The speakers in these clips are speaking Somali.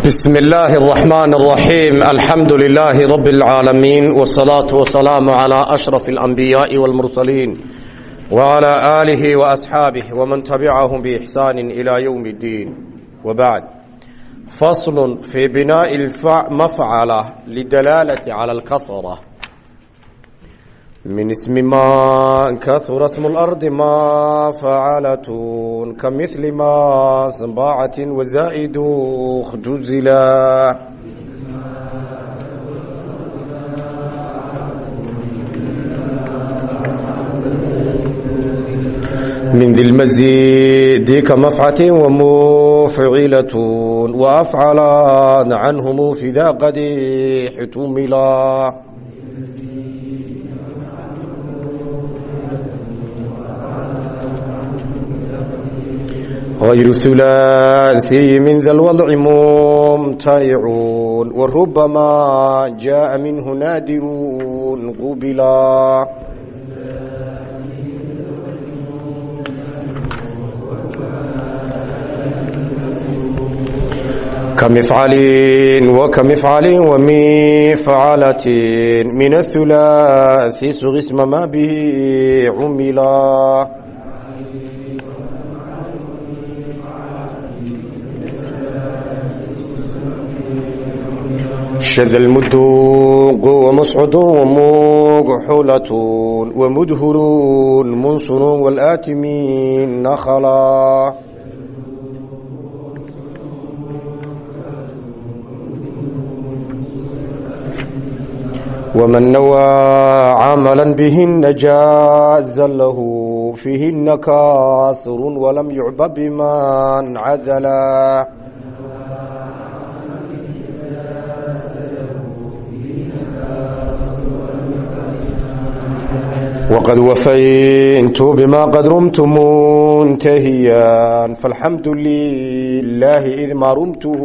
بسم الله الرحمن الرحيم الحمد لله رب العالمين والصلاة والسلام على أشرف الأنبياء والمرسلين وعلى آله وأصحابه ومن تبعهم بإحسان إلى يوم الدين وبعد فصل في بناء المفعلة لدلالة على الكثرة min ismi man kahura smu اlardi ma facalatun ka mili ma sanbaacatin wazaa'idu khjuzila min di lmazidi ka mafcatin wamuficilatun waafcalan canhum fidaa qadi xitumila غير ثلاثي من ذا الوضع ممتنعون وربما جاء منه نادرون قبلا كمفعل وكمفعل ومفعلة من الثلاثي سغ اسم ما به عملا شذ المدوق ومصعد ومقحلة ومدهر منصر والآتمين نخلا ومن نوى عملا بهن جاز له فيهن كاسر ولم يعب بمن عذلا وقد وفيت بما قد رمت منتهيا فالحمد لله إذ ما رمته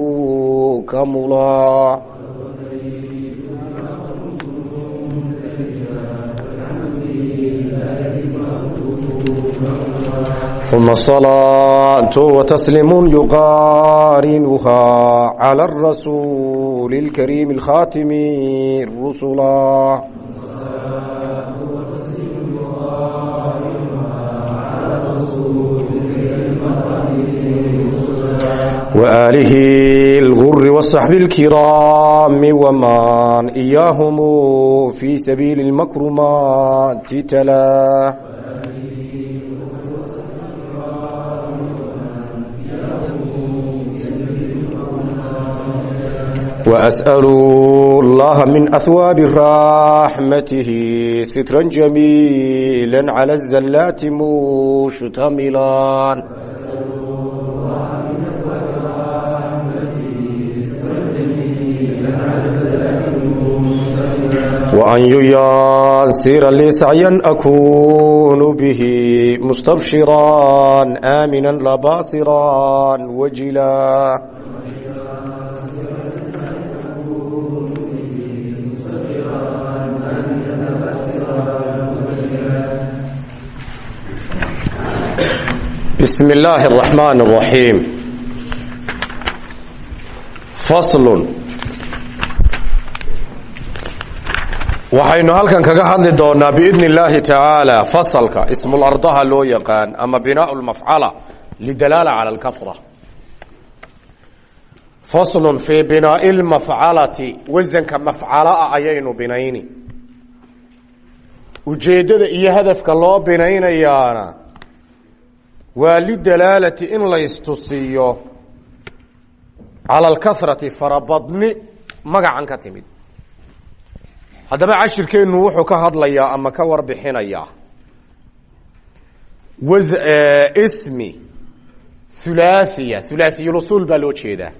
كملا ثم الصلاة وتسليم يقارنها على الرسول الكريم الخاتم الرسلا وآله الغر والصحب الكرام ومن إياهم في سبيل المكرمات تلا وأسأل الله من أثواب رحمته سترا جميلا على الزلات مشتملا waan yuyansira lii sacyan akunu bihi mustabshiran aamina labasiran wajila bismi illaahi araxmaan araxiim faslun waxaynu halkan kaga hadli doonaa biidn illaahi tacaala fasalka ismulardaha loo yaqaan ama binaa lmafcala lidalaala cala alkafra faslun fii binaai lmafcalati wasanka mafcalaa ayaynu binayni. Ujeeddada iyo hadafka loo binaynayaana waa lidalaalati in laystusiiyo cala alkasrati farabadni magacan ka timid haddaba cashirkeennu wuxuu ka hadlayaa ama ka warbixinayaa. Ismi hulaahiya hulaathiyulusuul baa loo jeedaa.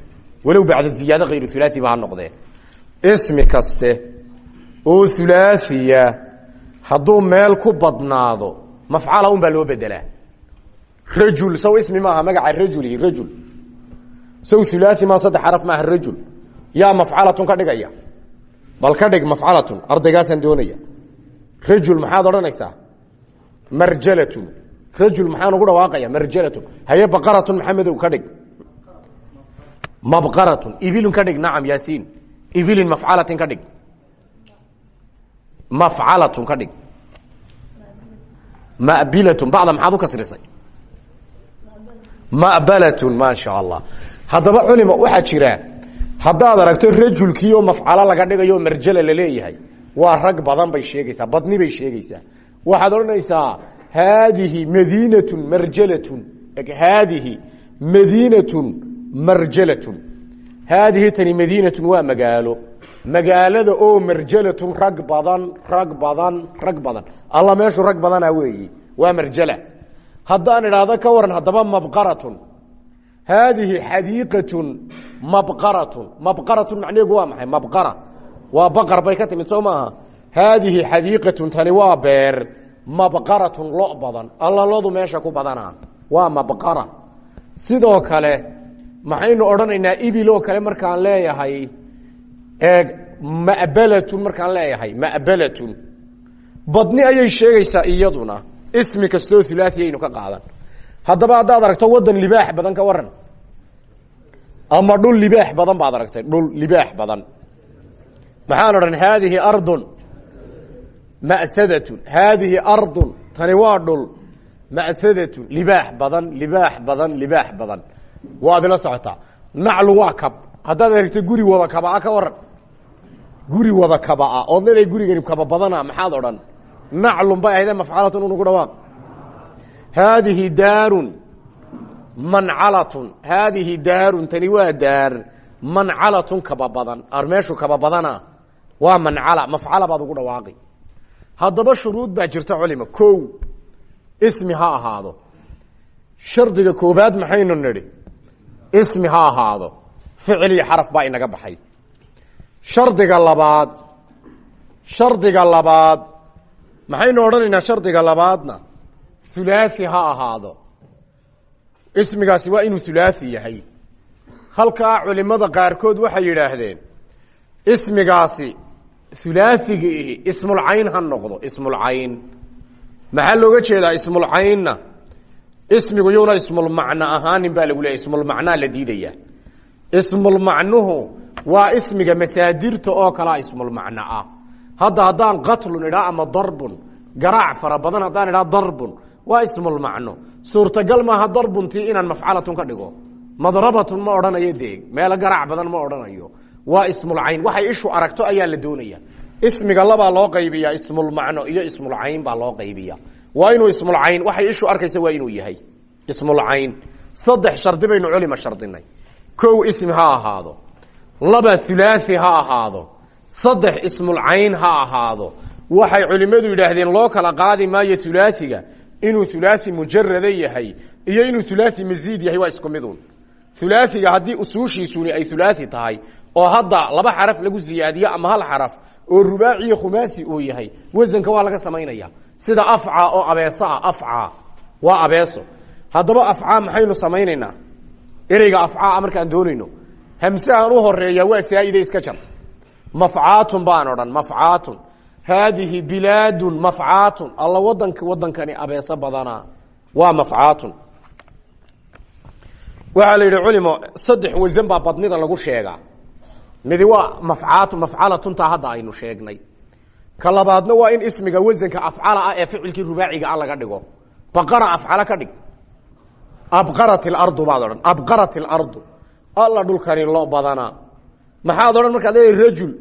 Walow bacda ziyaado hayru hulaahi ba ha noqdee. Ismi kaste oo hulaahiya hadduu meel ku badnaado mafcala un baa loo bedelaa rajul saw ismi maaha magaca rajulihi rajul. Saw hulaahi maa saddex xaraf maaha rajul. Yaa mafcalatun ka dhigaya bal ka dhig mafcalatun ardaygaasaan doonaya. Rajul maxaad odhanaysaa? Marjalatun rajul maxaan ugu dhawaaqaya? Marjalatun haye baqaratun maxamedow ka dhig. Mabqaratun. Ibilun ka dhig nacam yaasiin. Ibilin mafcalatin ka dhig. Mafcalatun ka dhig. Mabilatun. Bacda maxaad u kasrisay? Mabalatun maa sha allah. Haddaba culima waxaa jira haddaad aragto rajulkii oo mafcalo laga dhigayo marjala la leeyahay waa rag badan bay sheegaysaa badni bay sheegaysaa. Waxaad odhanaysaa haadihi madiinatun marjalatun. Haadihi madiinatun marjalatun. Haadihi tani madiinatun waa magaalo. Magaalada oo marjalatun rag badan rag badan rag badan. Alla meeshu rag badana weeyi waa marjala. Haddaan idhaahdo ka waran haddaba mabqaratun haadihi xadiiqatun mabqaratun mabqaratun macnaheegu waa maxay mabqara waa baqar bay ka timid soo maaha haadihi xadiiqatun tani waa beer mabqaratun lo badan alla lodu meesha ku badana waa mabqara sidoo kale maxaynu odhanaynaa ibil oo kale markaan leeyahay mabalatun markaan leeyahay mabalatun badni ayay haddaba haddaad aragto wadan libaax badan ka waran ama dhul libaax badan baad aragtay dhul libaax badan. Maxaan odhan haadihi ardun ma'sadatun. Haadihi ardun tani waa dhul ma'sadatun. Libaax badan libaax badan libaax badan. Waad ila socotaa naclu waa kab. Haddaad aragto guri wada kabaa ka waran guri wada kabaa ood leedahay gurigani kaba badana maxaad odhan. Naclun bay ahayde mafcalatun unugu dhawaaq haadihi daarun mancalatun. Haadihi daarun tani waa daar mancalatun kaba badan. Meeshu kaba badana waa mancala mafcala baad ugu dhawaaqi. Haddaba shuruud baa jirta culima. Ko ismi ha ahaado. Shardiga koobaad maxaynu nidhi? Ismi ha ahaado. Ficil iyo xaraf baa inaga baxay. Shardiga labaad shardiga labaad maxaynu odhanaynaa shardiga labaadna hulaathi ha ahaado. Ismigaasi waa inuu hulaathi yahay. Halkaa culimada qaarkood waxay yidhaahdeen ismigaasi hulaathigii ismulcayn ha noqdo ismulcayn maxaa looga jeedaa ismulcaynna ismigu yuna ismulmacno ahaanin baa lagu leeya ismulmacnaa la diidaya ismulmacnuhu waa ismiga masaadirta oo kalaa ismulmacno ah. Hadda haddaan qatlun idhaa ama darbun garaac fara badan haddaan idhaa darbun waa ismulmacno suurtagal maaha darbuntii inaan mafcalatun ka dhigo. Madrabatun ma odhanayo dee meelo garaac badan ma odhanayo. Waa ismulcayn waxay ishu aragto ayaa la doonaya ismiga labaa loo qaybiya ismulmacno iyo ismulcayn baa loo qaybiya waa inuu ismulcayn waxay ishu arkaysa waa inuu yahay. Ismulcayn saddex shardi baynu culima shardinay. Kow ismi ha ahaado. Laba hulaaثi ha ahaado. Saddex ismulcayn ha ahaado. Waxay culimmadu yidhaahdeen loo kala qaadi maayo hulaaثiga inuu hulaaثi mujarada yahay iyo inuu hulaaثi masiid yahay waa isku midun hulaaثiga haddii usuushiisuni ay hulaaثi tahay oo hadda laba xaraf lagu ziyaadiyo ama hal xaraf oo rubaaci iyo khumaasi uu yahay wasanka waa laga samaynaya sida afca oo abeeso ah afca waa abeeso haddaba afca maxaynu samaynaynaa ereyga afcaa markaan doonayno hamsahan u horeeya waa saa'ide iska jar mafcaatun baan odhan mafcaatun haadihi bilaadun mafcaatun. Alla wadanka wadankani abeeso badanaa waa mafcaatun. Waxaa la yidhi culimo saddex wasan baa badnida lagu sheegaa midi waa mafcaatu mafcalatuntaa hadda aynu sheegnay. Ka labaadna waa in ismiga wasanka afcala ah ee ficilkii rubaaciga ah laga dhigo. Baqara afcala ka dhig. Abqarat ilardu baad odhan. Abqarat ilardu alla dhulkani lo badanaa maxaad odhan markaad leedahay rajul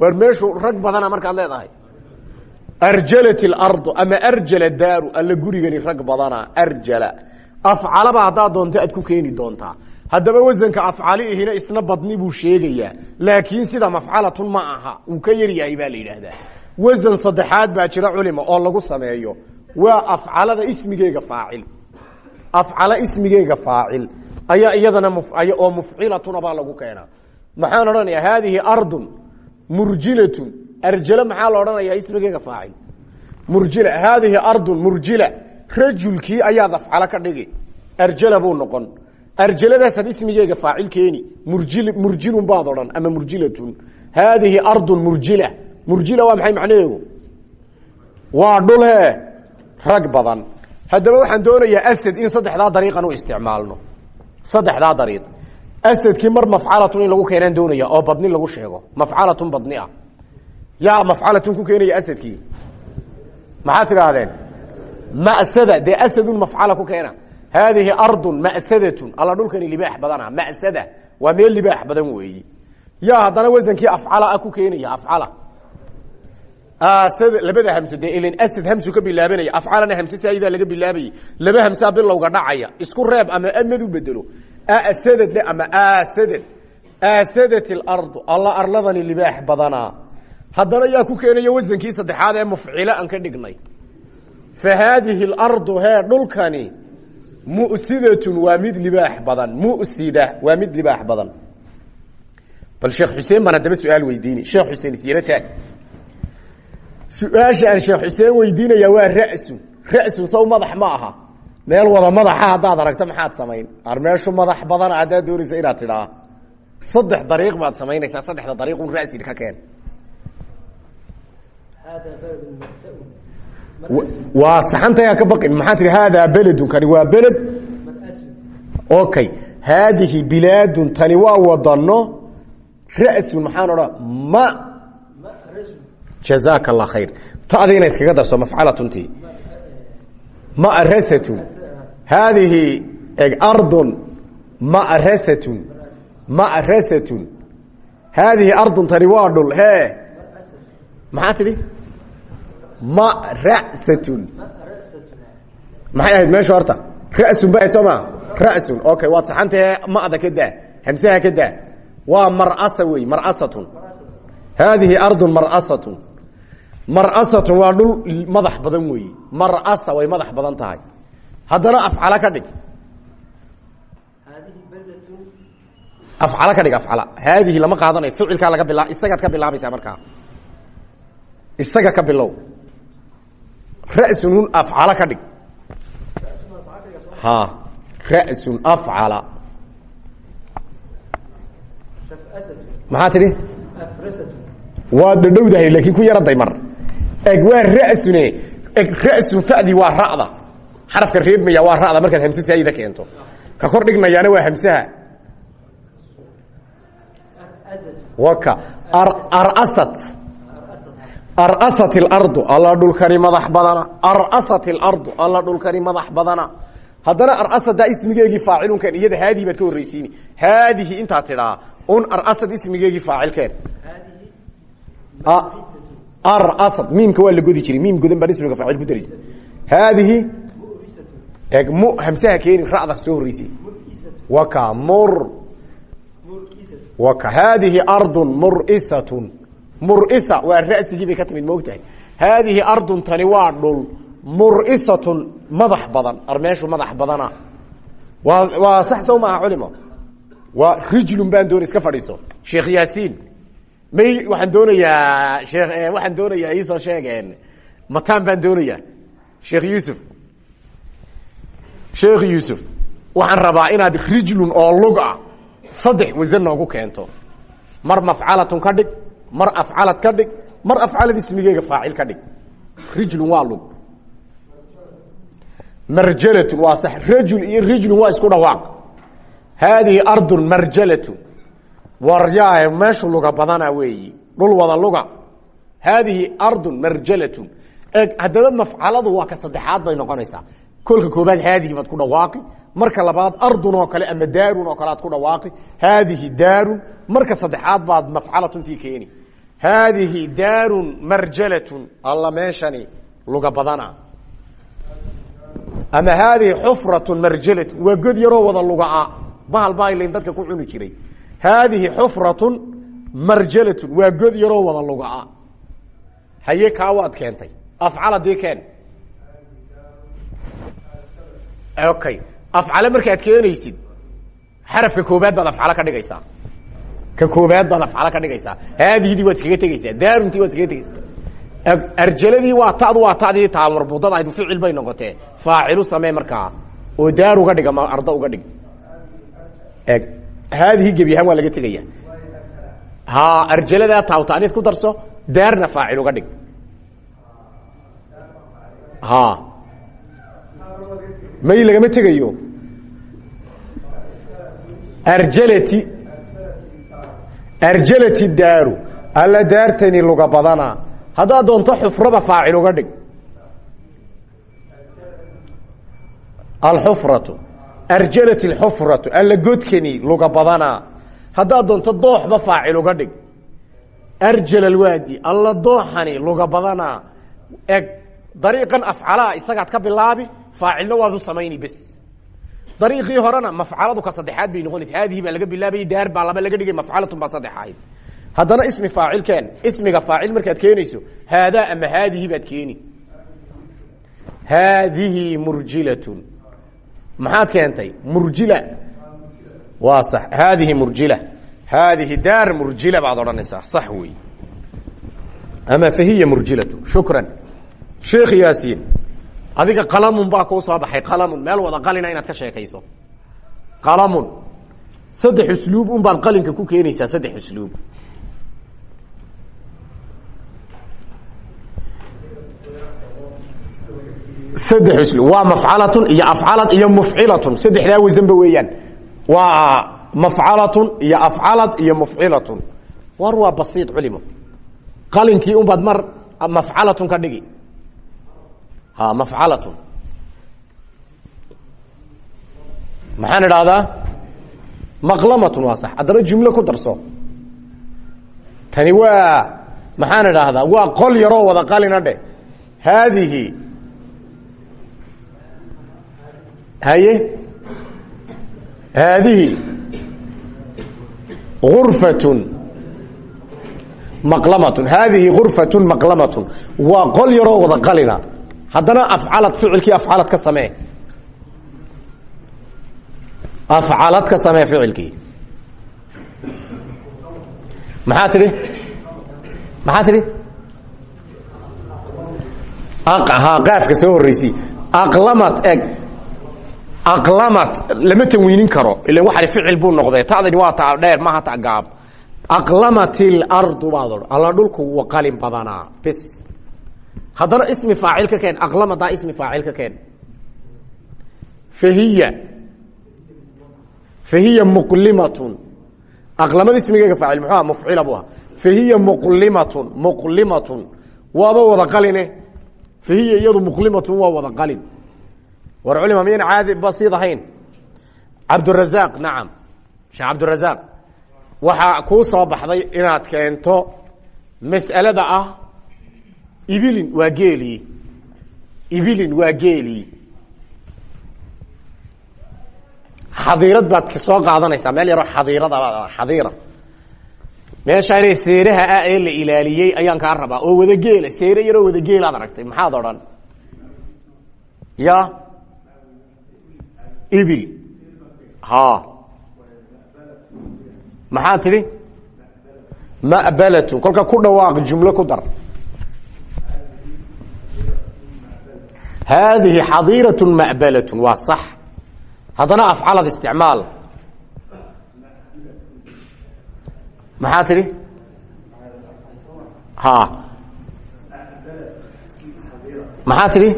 waar meeshu rag badana markaad leedahay. Arjalat ilardu ama arjala daaru alla gurigani rag badanaa arjala. Afcalaba haddaad doonto aad ku keeni doontaa haddaba wasanka afcali isna badni buu sheegayaa laakiin sida mafcalatun ma aha uu ka yaryahay baa la yidhaahdaa. Wasan saddexaad baa jira culima oo lagu sameeyo. Waa afcalada ismigeega faacil. Afcala ismigeega faacil. Ayaa iyadana oo mufcilatuna baa lagu keenaa. Maxaan odhanayaa haadihi ardun murjilatun. Arjalo maxaa la odhanayaa? Ismigeega faacil. Murjila haadihi ardun murjila. Rajulkii ayaad afcalo ka dhigi arjala buu noqon. Arjaladaasad ismigeega faacil keeni. Murjil murjilun baad odhan ama murjilatun. Haadihi ardun murjila. Murjila waa maxay macnaheegu? Waa dhule rag badan. Haddaba waxaan doonayaa asad in saddexdaa dariiqan u isticmaalno. Saddexdaa dariiq asadkii mar mafcalatun in lagu keenaan doonaya oo badni lagu sheego. Mafcalatun badni ah. Yaa mafcalatun ku keenaya asadkii. Maxaad tidhaahdeen? Masada dee asadun mafcala ku keena. Haadihi ardun masadatun alla dhulkani libaax badana masada waa meel libaax badan weeyi. Yaa haddana wasankii afcala ah ku keenaya afcala. Asad labada hamso dee ilan asad hamsu ka bilaabanaya. Afcalana hamse saayidaa laga bilaabayay laba hamsaa bilowga dhacaya isku reeb ama amad u bedelo asadadne ama asadad asadat ilardu alla arladani libaax badanaa haddana yaa ku keenaya wasankii saddexaad ee mufcilo aan ka dhignay fa haadihi alardu hee dhulkani musidatun waa mid libaax badan musida waa mid libaax badan bal sheekh xuseen baan haddaba su'aal weydiini sheekh xuseen isyaro taag su'aasha aan sheekh xuseen weydiinaya waa ra'sun ra'sun saw madax ma aha meel wada madaxa haddaad aragto maxaad samayn? Meeshu madax badana haddaad doonaysa inaad tidhaa. Saddex dariiq baad samaynaysaa saddexda dariiqun ra'si ka keen. Waad saxantayaa ka baqin. Maxaa tihi haadaa beledun kani waa beled. Okay. Haadihi bilaadun tani waa wadano ra'sun maxaan odhan ma. Jazaaka allah khayr. Tadiina iskaga darso mafcalatunti marasatun haadihi eg ardun marasatun marasatun haadihi ardun tani waa dhul hee maxaa tidhi marasatun maxay ahayd meeshu horta rasun ba soo maa rasun okay waad saxantahe mada ka daa hamsaha ka daa waa marasa wey marasatun haadihi ardun marasatun marasatun waa dhul madax badan weeye marasa way madax badan tahay. Haddana afcala ka dhig. Afcala ka dhig afcala. Haadihi lama qaadanayo ficilkaa laga bila isagaad ka bilaabaysaa markaa. Isaga ka bilow. Rasun afcala ka dhig. Ha rasun afcala. Maxaa tidhi? Waa dhadhowdahay laakiin ku yaraday mar eg waa rasune rasun fadi waa ra'da. Xarafka reebmaya waa ra'da markaad hamse saayida keento. Ka kor dhignayaana waa hamsaha waka arasat arasat ilardu alla dhulkani madax badana. Arasat ilardu alla dhulkani madax badana. Haddana arasada ismigeegii faacilunkan iyada haadihi baad ka horreysiini haadihi intaa tidhaa un arasad ismigeegii faacilkeen miimka waa la godi jiray miim godan baan ismiga faacil ku dari haadihi eg mu hamsaha keeni ra'da soo horreysay. Waka mur waka haadihi ardun murisatun. Murisa waa ra'sigii bay ka timid moogtahay haadihi ardun tani waa dhul murisatun madax badan ar meeshu madax badana. Waa waa sax sow maaha culimo. Waa rijlun baan doona iska fadhiiso. Sheekh yaasiin may waxaan doonayaa sheekh waxaan doonayaa iisoo sheegeen. Mataan baan doonayaa. Sheekh yuusuf. Sheekh yuusuf waxaan rabaa inaad rijlun oo lug ah saddex wasan noogu keento. Mar mafcalatun ka dhig mar afcalad ka dhig mar afcalad ismigeega faacil ka dhig. Rijlun waa lug. Marjalatun waa sax. Rajul iyo rijlun waa isku dhawaaq. Haadihi ardun marjalatun waryaa meeshu luga badana weeyi. Dhul wada luga. Haadihi ardun marjalatun. Eg haddaba mafcaladu waa ka saddexaad bay noqonaysaa. Kolka koobaad haadihi baad ku dhawaaqi. Marka labaad ardun oo kale ama daarun oo kale aad ku dhawaaqi. Haadihi daarun marka saddexaad baad mafcalatuntii keeni. Haadihi daarun marjalatun alla meeshani luga badana. Ama haadihi xufratun marjalatun waa god yaroo wada lugaa. Bahal baa ilayn dadka ku cuni jiray haadihi xufratun marjalatun. Waa god yaroo wada lugaa. Haye kaa waad keentay. Afcala dii keen. Okay. Afcale markaad keenaysid xarafka koobaad baad afcalo ka dhigaysaa. Ka koobaad baad afcalo ka dhigaysaa. Haadihidii waad iskaga tegeysaa daaruntii waad iskaga tegeysaa arjaladii waa tadu waa tadii taamarbudada ayd ficil bay noqotee. Faacilu samee markaa. Oo daar uga dhig ama ardo uga dhig haadihi gebi ahaan waa laga tegaya ha arjaladaa taawtaaniid ku darso daarna faacil uga dhig ha may lagama tegayo arjalati arjalati daaru alla daartani luga badanaa haddaad doonto xufraba faacil uga dhig alxufratu arjalat alxufratu alla godkani luga badanaa haddaad doonto dooxba faacil uga dhig arjal alwaadi alla dooxani luga badanaa eg dariiqan afcalaa isagaad ka bilaabi faacilna waad u samayni bes dariiqii horena mafcaladu ka saddexaad bay noqonaysa haadihi baa laga bilaabayay daar baa laba laga dhigay mafcalatun baa saddex ahayd haddana ismi faacilkeen ismiga faacil markaad keenayso haadaa ama haadihi baad keeni haadihi murjilatun maxaad keentay? Murjila. Waa sax. Haadihi murjila. Haadihi daar murjila baad odhanaysaa. Sax wey ama fahiya murjilatu. Shukran. Sheekh yaasiin adiga qalamun baa kuu soo baxay. Qalamun. Meel wada qalina inaad ka sheekayso. Qalamun. Saddex usluub un baad qalinka ku keenaysaa saddex usluub saddex usluub waa mafcalatun iyo afcalad iyo mufcilatun. Saddexdaa wasanba weeyaan. Waa mafcalatun iyo afcalad iyo mufcilatun. War waa basiid culimo qalinkii un baad mar mafcalatun ka dhigi. Ha mafcalatun. Maxaan idhahdaa maqlamatun waa sax. Haddaba jumlo ku darso. Tani waa maxaan idhaahdaa? Waa qol yaroo wada qalina dheh haadihi haye? Haadihi gurfatun maqlamatun. Haadihi gurfatun maqlamatun. Waa qol yaroo wada qalina. Haddana afcalad ficilkii afcalad ka samee. Afcalad ka samee ficilkii. Maxaa tidhi? Maxaa tidhi? Ha qaafka soo horreysi aqlamat eg aqlamat lama tanwiinin karo. Ilan waxani ficil buu noqday. Tadani waa ta dheer maha ta gaab. Aqlamat ilardu baad odhan. Alla dhulku wa qalin badanaa. Bes haddana ismi faacil ka keen. Aqlamadaa ismi faacil ka keen. Fahiya. Fahiya muqlimatun. Aqlamada ismigeega faacil. Muxuu aha mufcila buu ahaa. Fahiya muqlimatun. Muqlimatun. Waaba wada qaline. Fahiya iyadu muqlimatun waa wada qalin war culima miyayna caadi basiid ahayn. Cabdurazaq nacam sheekh cabdurazaq waxaa kuu soo baxday inaad keento mas'alada ah ibilin waa geelii ibilin waa geelii xadiirad baad soo qaadanaysaa. Meel yaroo xadiirada xadiira. Seeraha ah ee la ilaaliyey ayaan kaa rabaa. Oo wada geela seere yaroo wada geelaad aragtay. Maxaad odhan? Ya ibil ha. Maxaa tidhi? Ma'balatun. Kolka ku dhawaaq jumlo ku dar. Haadihi xadiiraة ma'balaة waa sax. Haddana afcalad isticmaal. Maxaa tidhi? Ha. Maxaa tidhi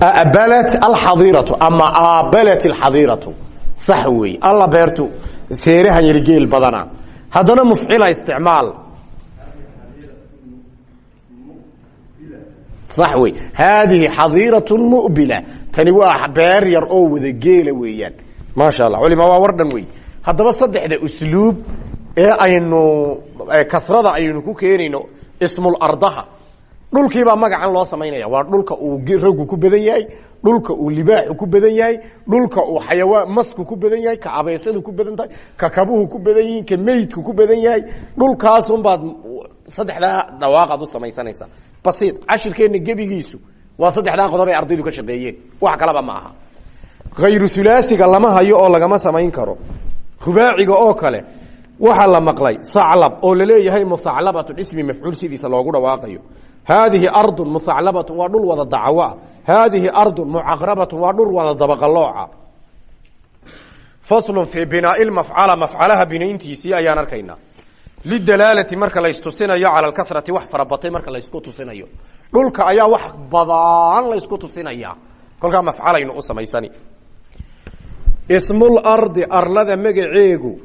abalat alxadiiratu ama aabalat alxadiiratu sax weeye alla beertu seerahan yari geel badana haddana mufcila isticmaal sax wey haadihi xadiiratu mubila tani waa beer yar oo wada geela weeyaan maasha allah culima waa war dhan wey haddaba saddexda usluub ee aynu kasrada aynu ku keenayno ismulardaha dhulkiibaa magacan loo samaynaya waa dhulka uu raggu ku badan yahay dhulka uu libaaxu ku badan yahay dhulka uu xayawaan masku ku badan yahay ka abeesadu ku badan tahay ka kabuhu ku badan yihiin ka meydku ku badan yahay. Dhulkaasunbaad saddexdaa dhawaaqaad u samaysanaysaa. Basiid cashirkeenna gebigiisu waa saddexdaa qodob ay ardaydu ka shaqeeyeen. Wax kalaba ma aha. Hayru hulaasiga lama hayo oo lagama samayn karo. Rubaaciga oo kale waxaa la maqlay saclab oo la leeyahay musaclabatun ismi mafcuul sidiisa loogu dhawaaqayo haadihi ardun musaclabatun waa dhul wada dacawoa haadihi ardun mucaqrabatun waa dhul wada dabaqalooca. Faslun fii binaai mafcala mafcalaha binayntiisii ayaan arkaynaa lidalaalati marka laystusinayo cala alkasrati wax farabatay marka laysku tusinayo. Dhulka ayaa wax badan laysku tusinaya. Kolkaa mafcalaynu u samaysani. Ismulardi arlada magaceegu.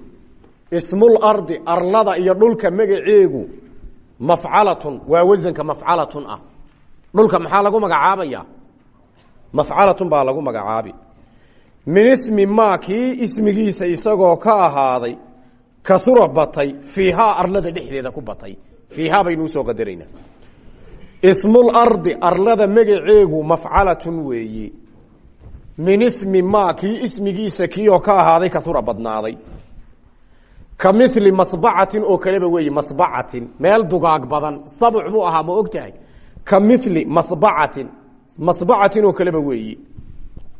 Ismulardi arlada iyo dhulka magaceegu mafcalatun waa wasanka mafcalatun ah. Dhulka maxaa lagu magacaabaya mafcalatun baa lagu magacaabi. Min ismi ma kii ismigiisa isagoo ka ahaaday kaura batay fiihaa arlada dhexdeeda ku batay. Fiihaa baynu u soo qadaraynaa. Ismulardi arlada magaceegu mafcalatun weeyi. Min ismi ma kii ismigiisa kii oo ka ahaaday kaura badnaaday ka mili masbacatin oo kaleba weeyi masbacatin. Meel dugaag badan sabc buu ahaa ma og tahay ka mili masbacatin masbacatin oo kaleba weeyi.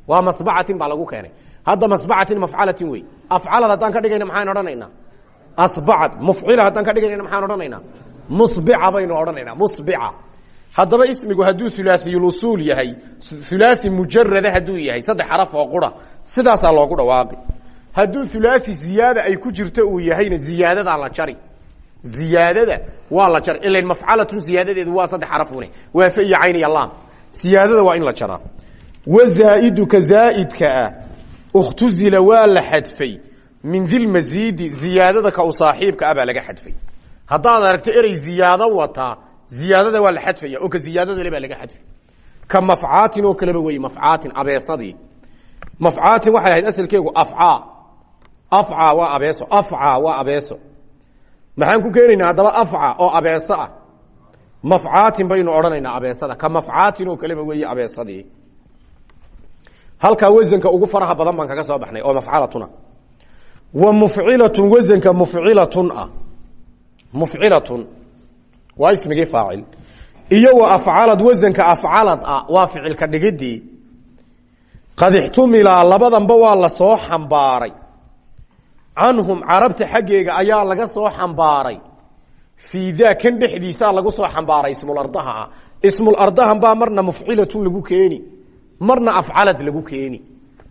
Waa masbacatin baa lagu keenay. Hadda masbacatin mafcalatin wey afcalad haddaan ka dhigayna maxaan odhanaynaa? Asbacad mufcila haddaan ka dhigayna maxaan odhanaynaa? Musbica baynu odhanaynaa musbica. Haddaba ismigu hadduu hulaaثiyuusuul yahay hulaaثi mujarada hadduu yahay saddex xaraf oo qura. Sidaasaa loogu dhawaaqi hadduu hulaaثi ziyaada ay ku jirto uu yahayna ziyaadadaa la jari. Ziyaadada waa la jari. Ilan mafcalatun ziyaadadeedu waa saddex xarafune waa fa iyo cayn iyo laam. Siyaadada waa in la jaraa wazaa'iduka zaa'idka ah ukhtuzila waa la xadfay. Min dilmasiidi ziyaadada ka u saaxiibka ah baa laga xadfay. Haddaad aragto erey ziyaado wataa ziyaadada waa la xadfaya oo ka ziyaadada le baa laga xadfay. Ka mafcaatin oo kaleba wey mafcaatin abeesadii mafcaatin waxay ahayd asalkeegu afcaa afca waa abeeso afca waa abeeso. Maxaan ku keenaynaa haddaba afca oo abeeso ah? Mafcaatin baynu odhanaynaa abeesada ka mafcaatin oo kaleba weeye abeesadii. Halkaa wasanka ugu faraha badan baan kaga soo baxnay oo mafcalatuna wa mufcilatun wasanka mufcilatun ah. Mufcilatun waa ismigii faacil. Iyo wa afcalad wasanka afcalad ah waa ficilka dhigidii. Qad ixtumilaa labadanba waa la soo xambaaray canhum carabta xaggeega ayaa laga soo xambaaray. Fii daa kan dhexdiisaa lagu soo xambaaray ismulardaha ah ismulardahan baa marna mufcilatun lagu keeni marna afcalad lagu keeni.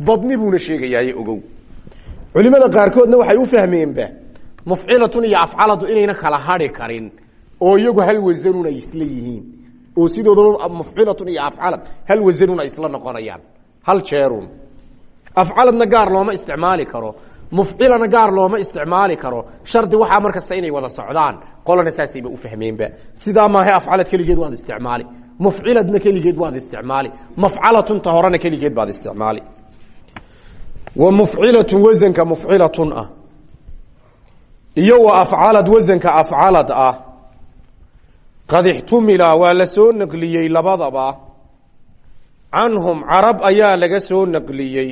Badni buuna sheegayaaye ogow. Culimada qaarkoodna waxay u fahmeenba mufcilatun iyo afcaladu inayna kala hari karin oo iyagu hal wasanun isla yihiin oo sidoodaba mufcilatun iyo afcalad hal wasanun isla noqonayaan. Hal jeerun. Afcaladna gaar looma isticmaali karo mufcilana gaar looma isticmaali karo. Shardi waxaa mar kasta inay wada socdaan. Qolana saasayba u fahmeenba. Sidaa maaha afcalad keligeed waad isticmaali. Mufciladna keligeed waad isticmaali. Mafcalatunta horena keligeed baad isticmaali. Wa mufcilatun wasanka mufcilatun ah. Iyo wa afcalad wasanka afcalad ah. Qad ixtumila waa la soo naqliyey labadaba. Canhum carab ayaa laga soo naqliyey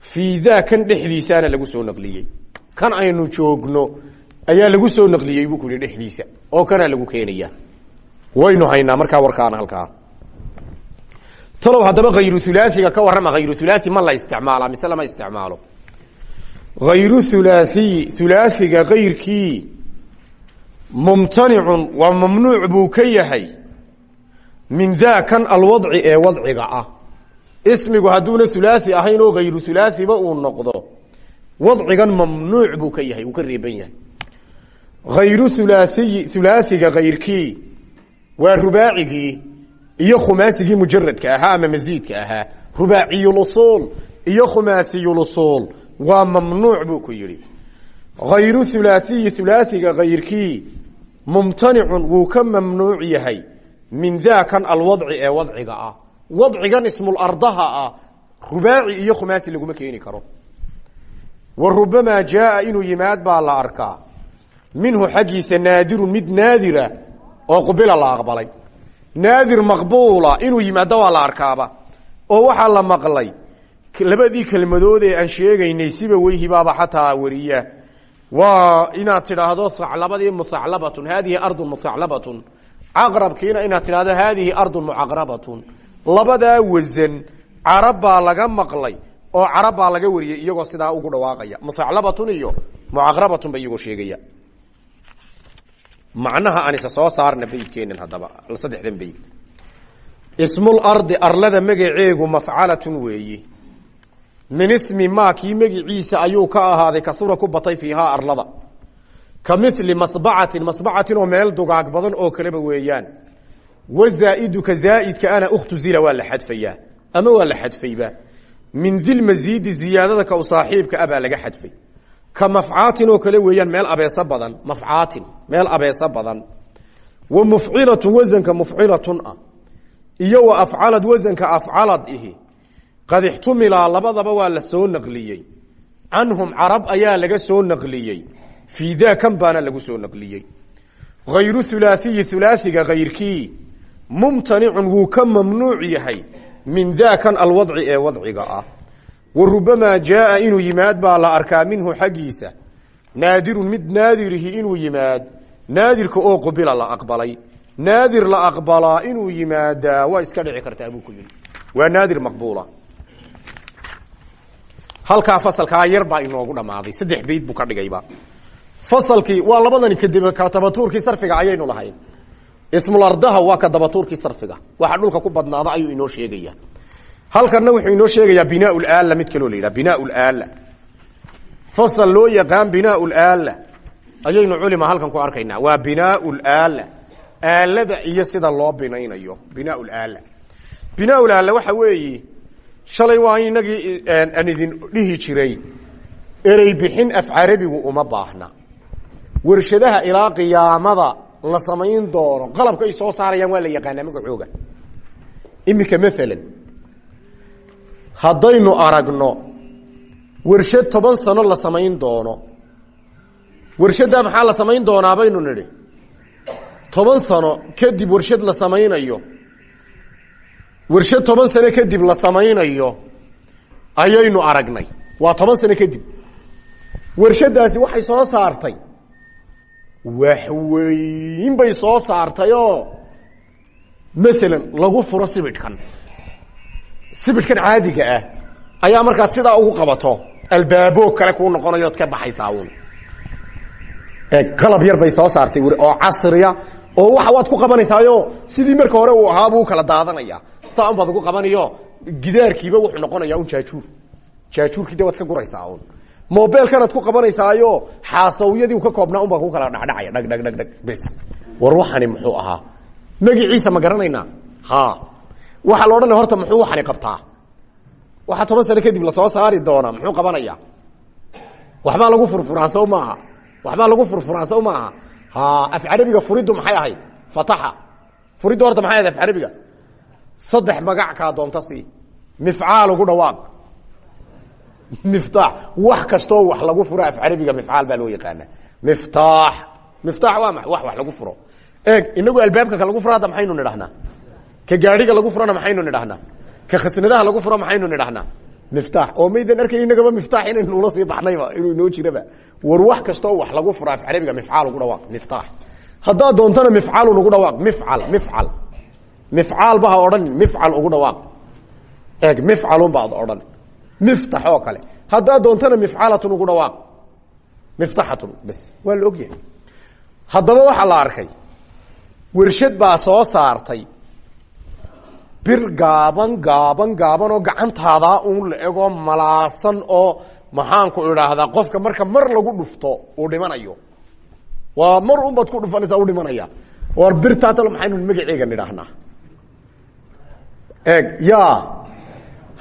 fii daa kan dhexdiisaana lagu soo naqliyey. Kan aynu joogno ayaa lagu soo naqliyey buu ku oo kanaa lagu keenaya. Waynu haynaa markaa warkaana halkaa. Talow haddaba hayru hulaaiga ka warrama hayru hulaai ma la isticmaala mise lama isticmaalo. Hayru hulaaiyi hulaaiga kayrkii mumtanicun waa mamnuuc buu ka min daa kan alwadci ee ah ismigu hadduuna hulaai ahayn oo hayru hulaaiba uu noqdo wadcigan mamnuuc buu ka yahay uu ka reeban yahay. Hayru hulaaiyi hulaaiga kayrkii waa rubaacigii iyo khumaasigii mujaradka ahaa ama masiidka ahaa. Rubaaciyulusuul iyo khumaasiyulusuul waa mamnuuc buu ku yihi hayru hulaaiyi hulaaiga kayrkii mumtanicun wuu ka mamnuuc yahay min daakan alwadci ee wadciga ah wadcigan ismulardaha ah rubaaci iyo khumaasi laguma keeni karo. Wa rubamaa jaaa yimaad baa la arkaa. Minhu xaggiisa naadirun mid naadira oo qubila la aqbalay. Naadir maqbuula inuu yimaado waa la arkaaba. Oo waxaa la maqlay labadii kelmadood ee aan sheegaynay siba weyhibaaba xataa wariya. Waa inaad tidhaahdo saclabadii musaclabatun haadihi ardun musaclabatun caqrabkiina inaad tidhahdo haadihi ardun mucaqrabatun labadaa wasan carab baa laga maqlay oo carab baa laga wariyey iyagoo sidaa ugu dhawaaqaya. Musaclabatun iyo mucaqrabatun ba iyagoo sheegaya. Macnaha aan isa soo saarna beydkeenan haddaba. Saddexdan beyd ismulardi arlada magaceegu mafcalatun weeyi. Min ismi ma kii magiciisa ayuu ka ahaaday kasura ku batay fiihaa arlada. Ka mili masbacatin masbacatin oo meel dugaag badan oo kaleba weeyaan wa zaaidu ka zaaidka ana ukhtuzila waa la xadfayaa ama waa la xadfayba min dilmasiidi ziyaadada ka u saaxiibka ah baa laga xadfay ka mafcaatin oo kale weeyaan meel abeeso badan mafcaatin meel abeeso badan wa mufcilatun wasanka mufcilatun ah iyo wa afcalad wasanka afcalad ihi qad ixtumilaa labadaba waa la soo naqliyey canhum carab ayaa laga soo naqliyey fii daa kan baana lagu soo naqliyey hayru hulaaiyi mumtanicun wuu ka mamnuuc yahay min daa kan alwadci ee wadciga ah. Wa rubamaa jaaa inuu yimaad baa la arkaa minhu xaggiisa. Naadirun mid naadirihi inuu yimaad naadirka oo qubila la aqbalay. Naadir la aqbalaa inuu yimaadaa waa iska dhici kartaa buu ku yidhi. Waa naadir maqbuula. Halkaa yar baa inoogu dhammaaday saddex bayd buu ka dhigayba. Fasalkii waa labadani kadib ka dabatuurkii sarfiga ayaynu lahayn ismulardaha waa ka dabatuurkii sarfiga. Waxa dhulka ku badnaada ayuu inoo sheegaya. Halkanna wuxuu inoo sheegayaa binaa laala mid kaloo la yidhaha binaa laala fasal loo yaqaan binaa laala ayaynu culima halkan ku arkaynaa. Waa binaa laala aalada iyo sida loo binaynayo. Binaa laala binaa laala waxa weeyi shalay waa inagii aan idin dhihi jiray erey bixin af carabigu uma baahna. Warshadaha ilaa qiyaamada la samayn doono. Qalabka ay soo saarayaan waa la yaqaanaa magacooga iminka maalan haddaynu aragno warshad toban sano la samayn doono warshaddaa maxaa la samayn doonaa baynu nidhi? Toban sano kadib warshad la samaynayo warshad toban sano kadib la samaynayo ayaynu aragnay. Waa toban sano kadib. Warshadaasi waxay soo saartay wax weyn bay soo saartayoo maalan lagu furo sibidhkan. Sibidhkan caadiga ah ayaa markaad sidaa ugu qabato albaabo kale kuu noqonayood ka baxaysaa un qalab yar bay soo saartay oo casriya oo waxa waad ku qabanaysaayo sidii marka hore uu ahaabuu kala daadanaya. Saa baad ugu qabanayo gidaarkiiba wuxuu noqonaya un jaajuur. Jaajuurkii de waad ka guraysaa un mobeelkanaad ku qabanaysaayo xaasawyadii u ka koobnaa un baa ku kala dhacdhacaya dhag dhag dhag dhag. Bes. War waxani muxuu ahaa? Magiciisa ma garanaynaa? Ha. Waxaa la odhanaya horta muxuu waxani qabtaa? Waxaa toban sano kadib la soo saari doonaa muxuu qabanaya? Waxbaa lagu furfuraa sow maaha? Waxbaa lagu furfuraa sow maaha? Ha. Af carabiga furiddu maxay ahayd? Fataxa. Furiddu horta maxay ahayd af carabiga? Saddex magac kaa doonta si mifcaal ugu dhawaaq miftaax wax kastoo wax lagu furo af carabiga mifcaal baa loo yaqaana miftaax miftaax waa ma wax wax lagu furo eeg inagu albaabka ka lagu furo hadda maxaynu nidhahnaa ka gaadhiga lagu furona maxaynu nidhahnaa ka khasnadaha lagu furo maxaynu nidhahnaa miftaax oo maydan arkay inagaba miftaax inaynu ula sii baxnayba inuu inoo jiraba war wax kastoo wax lagu furo af carabiga mifcaal ugu dhawaaq miftaax haddaad doontana mifcaalun ugu dhawaaq mifcal mifcal mifcaal ba ha odhanin mifcal ugu dhawaaq miftax oo kale haddaad doontana mifcalatun ugu dhawaaq miftaxatun bas waa la ogyahay haddaba waxaa la arkay warshad baa soo saartay bir gaaban gaaban gaaban oo gacantaadaa uun la egoo malaasan oo maxaanku idhaahdaa qofka marka mar lagu dhufto uu dhimanayo waa mar un baad ku dhufanaysaa u dhimanaya war birtaatalo maxaynu magaceega nidhaahnaa eeg ya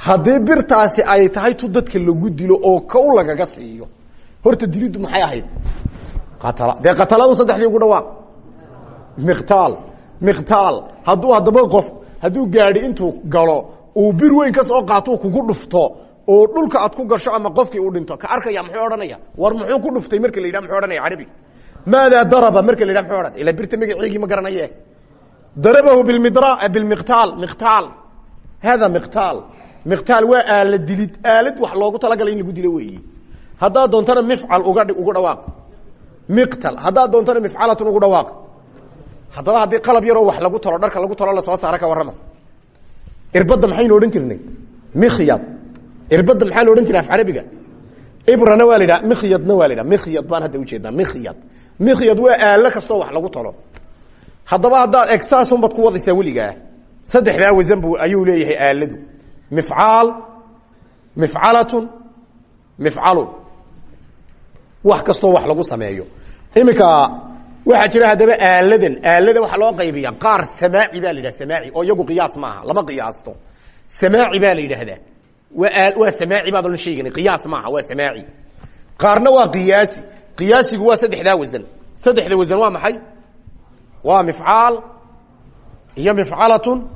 haddii birtaasi ay tahay tu dadka lagu dilo oo kow lagaga siiyo horta diliddu maxay ahayd? Atala dee kataladu saddexdii ugu dhawaaq miqtaal. Miqtaal. Hadduu haddaba qof hadduu gaadhi intuu galo uu bir weyn ka soo qaato kugu dhufto oo dhulka aad ku gasho ama qofkii uu dhinto ka arkaya muxuu odhanaya? War muxuu ku dhuftay marka la yidhaha muxuu odhanaya carabiga maadaa daraba marka la yidhaha muxuu odhanaya? Ila birta magaceegii ma garanaye darabahu bilmidra bilmiqtaal miqtaal. Hada miqtaal miqtaal waa aalad dilid aalad wax loogu talagalay in lagu dilo weeyi. Haddaad doontana mifcal uga ugu dhawaaq. Miqtal haddaad doontana mifcalatun ugu dhawaaq. Haddaba haddii qalab yaroo wax lagu talo dharka lagu talo la soo saara ka warrama irbadda maxaynu odhan jirnay? Mikhyad. Irbadda maxaa la odhan carabiga? Ibrana waa la yidhaha mikhyadna waa la yidhaha. Mikhyad baan hadda waa aalo kastoo wax lagu talo haddaba haddaad eg saasunbaad ku wadaysaa weligaa. Saddexdaa wasan bu ayuu leeyahay aaladu mifcaal mifcalatun mifcalun wax kastoo wax lagu sameeyo iminka waxaa jira haddaba aaladan aalada waxaa loo qaybiya qaar samaaci baa la yidhaha samaaci oo iyagu qiyaas maaha lama qiyaasto samaaci baa la yidhaahdaa waa waa samaaci baad odhan sheegani qiyaas maaha waa samaaci qaarna waa qiyaasi qiyaasigu waa saddexdaa wasan saddexda wasan waa maxay waa mifcaal iyo mifcalatun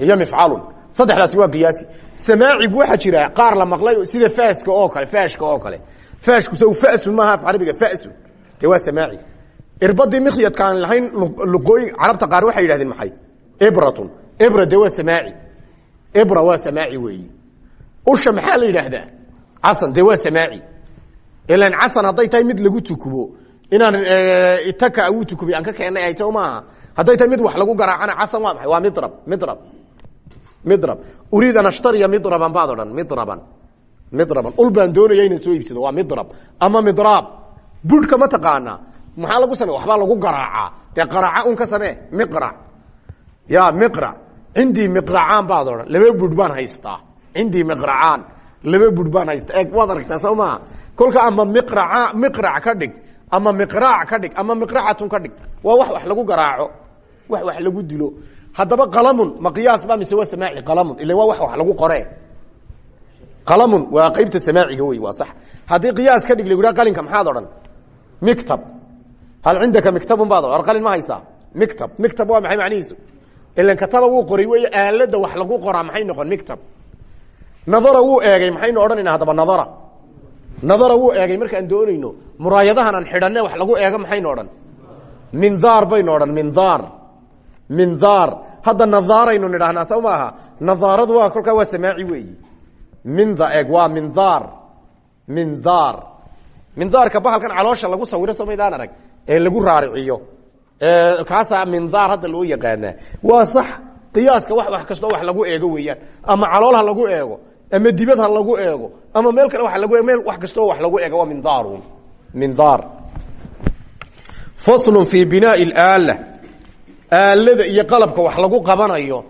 iyo mifcalun saddexdaasi waa qiyaasi. Samaacigu waxaa jira qaar la maqlay sida faaska oo kale faashka oo kale. Faashku saw fasun maaha af carabiga fasun dee waa samaaci. Irbadii mikhyadkaan lahayn luqooyin carabta qaar waxay yidhahdeen maxay? Ibratun. Ibra dee waa samaaci. Ibra waa samaaci weeyi. Usha maxaa la yidhaahdaa? Casan dee waa samaaci. Ilan casan hadday tahay mid lagu tukubo inaan itaka uu tukubi aan ka keennay ay tahay maaha hadday tahay mid wax lagu garaacana casan waa maxay? Waa midrab midrab midrab. Uriid an ashtariya midraban baad odhan midraban. Midraban. Ul baan doonaya inaan soo iibsado waa midrab. Ama midraab. Budhka ma taqaanaa. Maxaa lagu samey waxbaa lagu garaacaa. Dee qaraaca un ka samee? Miqrac ya miqrac cindii miqracaan baad odhan. Laba budh baan haystaa. Cindii miqracaan laba budh baan haystaa. Eeg waad aragtaa soo maaha kolka ama miqraca miqrac ka dhig ama miqraac ka dhig ama miqracatun ka dhig waa wax wax lagu garaaco. Wax wax lagu dilo haddaba qalamun ma ba mise waa samaaci qalamun. Ila waa wax wax lagu qoree qalamun waa qaybta samaaciga wey waa sax. Haddii qiyaas ka dhig la qalinka maxaad odhan? Mictab hal cindaka mictabun baad odhan? Qalin ma haysaa? Mictab mictab waa maxay macnihiisu? Ilan kataba wuu qoray wey aalada wax lagu qoraa maxay noqon? Mictab nadara wuu eegay maxaynu odhanayna haddaba nadara? Nadara wuu eegay markaan doonayno muraayadahan aan xidhanne wax lagu eego maxaynu odhan? Mindhaar baynu odhan mindhaar mindhaar hadda nadaaraynu nidhahnaa saw maaha? Nadaaradu waa kolkaa waa samaaci weeyi. Minda eeg waa mindhaar mindhaar mindhaarka bahalkan caloosha lagu sawiro somaydaan arag ee lagu raariciyo. Kaasaa mindhaar hadda loo yaqaanaa. Waa sax qiyaaska wax wax kastoo wax lagu eego weeyaan. Ama calool ha lagu eego ama dibad ha lagu eego ama meel kale wa lagu meel wax kastoo wax lagu eego waa mindhaarun mindhaar faslun fii binaa'i alaala aalada iyo qalabka wax lagu qabanayo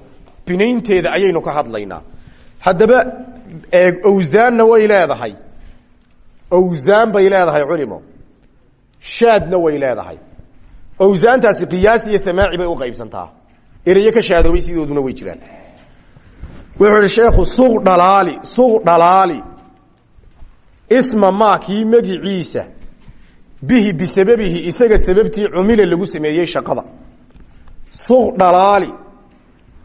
binaynteeda ayaynu ka hadlaynaa. Haddaba awsaanna way leedahay. Awsaan bay leedahay culimo. Shaadna way leedahay. Awsaantaasi qiyaas iyo samaaci bay u qaybsantaa. Erayo ka shaadoobay sidooduna way jiraan. Wuxuu ihi sheekhu suq dhalaali suq dhalaali. Isma maa kii magiciisa. Bihi bisababihi isaga sababtii cumila lagu sameeyey shaqada suq dhalaali.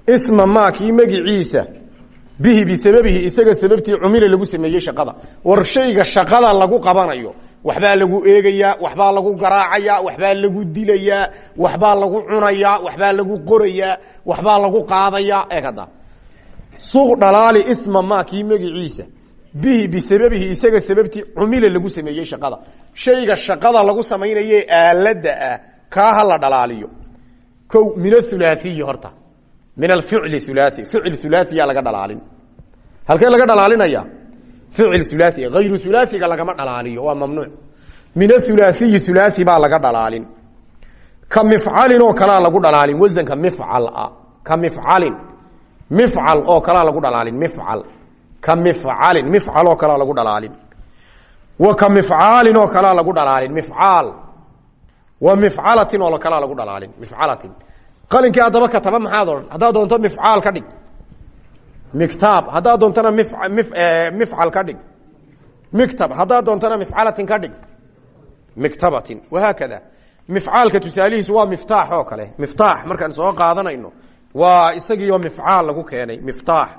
Isma maa kii magiciisa. Bihi bisababihi isaga sababtii cumila lagu sameeyey shaqada. War shayga shaqada lagu qabanayo. Waxbaa lagu eegayaa waxbaa lagu garaacayaa waxbaa lagu dilayaa waxbaa lagu cunayaa waxbaa lagu qorayaa waxbaa lagu qaadayaa eeg hadda dhalaali isma maa kii magiciisa. Bihi bisababihi isaga sababtii cumila lagu sameeyey shaqada. Shayga shaqada lagu samaynaye aalada ah kaa ha la dhalaaliyo ko min athulaaiyi horta. Min alficli hulai ficil hulaiya laga dhalaalin. Halkee laga dhalaalinaya? Ficil hulai hayru hulaaiga lagama dhalaaliyo waa mamnuuc. Min athulaaiyi hulai baa laga dhalaalin. Ka mifcalin oo kalaa lagu dhalaalin wasanka mifcal ka mifcalin mifcal oo kalaa lagu dhalaalin mifcal ka mifcalin mifcal oo kalaa lagu dhalaalin. Wa ka mifcaalin oo kalaa lagu dhalaalin mifcaal wa mifcalatin oo kalaa lagu dhalaalin mifcalatin qalinkii haddaba kataba maxaad odhan haddaad doonto mifcaal ka dhig. Mictaab haddaad doontona mif mif mifcal ka dhig. Mictab haddaad doontona mifcalatin ka dhig. Mictabatin wahaakada mifcaalka tusaalihiisu waa miftaax oo kale. Miftaax markaan soo qaadanayno waa isagiioo mifcaal lagu keenay. Miftaax.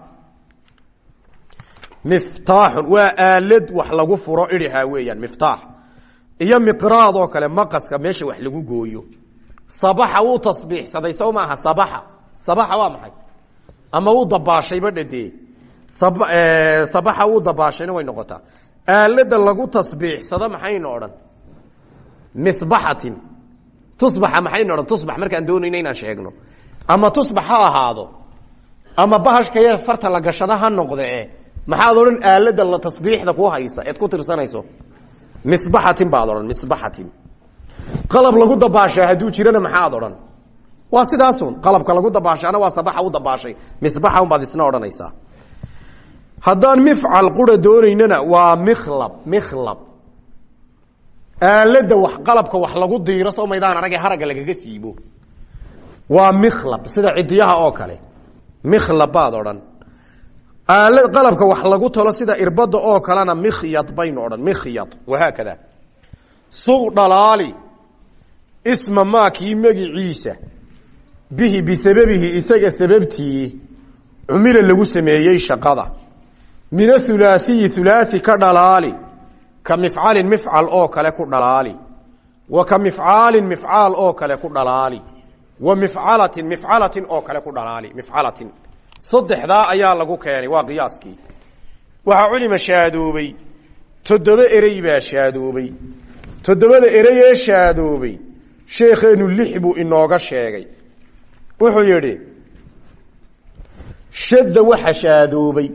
Miftaaxun waa aalad wax lagu iyo miqraad oo kale maqaska meesha wax lagu gooyo. Sabaxa wuu tasbiixsaday maaha sabaxa. Sabaxa waa maxay? Ama wuu dabaashayba dhadee? Sabaxa wuu dabaashayna way noqotaa. Aalada lagu tasbiixsado maxaynu odhan misbaxatin. Tusbaxa maxaynu odhan tusbax markaan doonayno inaan sheegno. Ama tusbax ha ahaado. Ama bahashkaya farta la gashada ha noqdee maxaad odhan aalada la tasbiixda ku haysa eed ku tirsanayso misbaxatin baad odhan misbaxatin qalab lagu dabaashaa hadduu jirana maxaad odhan? Waa sidaasun qalabka lagu dabaashaana waa sabaxa u dabaashay. Misbaxa unbaad isna odhanaysaa. Haddaan mifcal qura doonaynana waa mikhlab mikhlab. Aalada wax qalabka wax lagu diiro soo maydaan arage haragga lagaga siibo. Waa mikhlab sida cidiyaha oo kale. Mikhlab baad odhan aalad qalabka wax lagu talo sida irbada oo kalena mikhyad baynu odhan mikhyad. Wahaakada suq dhalaali. Isma maa kii magiciisa. Bihi bisababihi isaga sababtii. Cumila lagu sameeyey shaqada. Min athulaathiyi thulaathi ka dhalaali. Ka mifcalin mifcal oo kale ku dhalaali. Wa ka mifcaalin mifcaal oo kale ku dhalaali. Wa mifcalatin mifcalatin oo kale ku dhalaali. Mifcalatin saddexdaa ayaa lagu keenay waa qiyaaskii. Waxaa culima shaadoobay. Toddoba erey baa shaadoobay. Toddobada erey ee shaadoobay sheekheenu lix buu inooga sheegay. Wuxuu yidhi shadda waxa shaadoobay